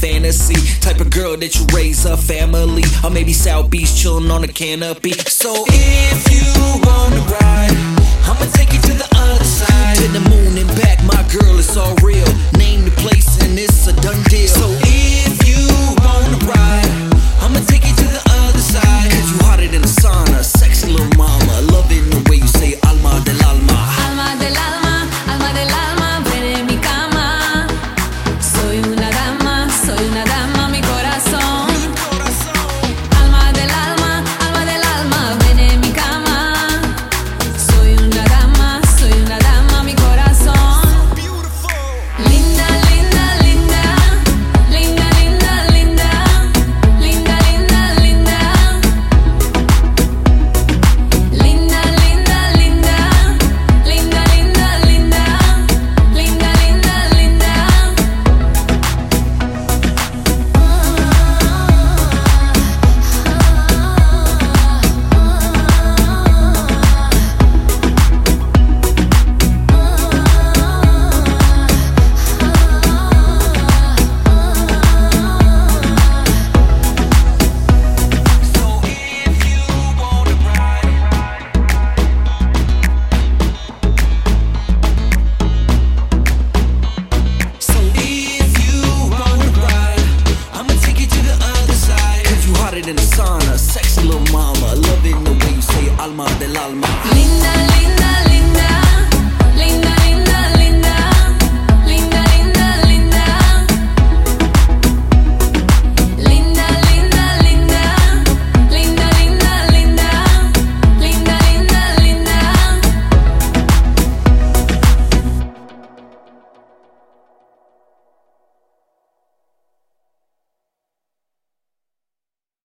fantasy. Type of girl that you raise a family. Or maybe South Beach chillin' on a canopy. So if you wanna ride, I'ma take you to the other side. To the moon and back, my girl, it's all real. in the sauna. Sexy little mama, loving the way you say alma del alma. Linda, linda.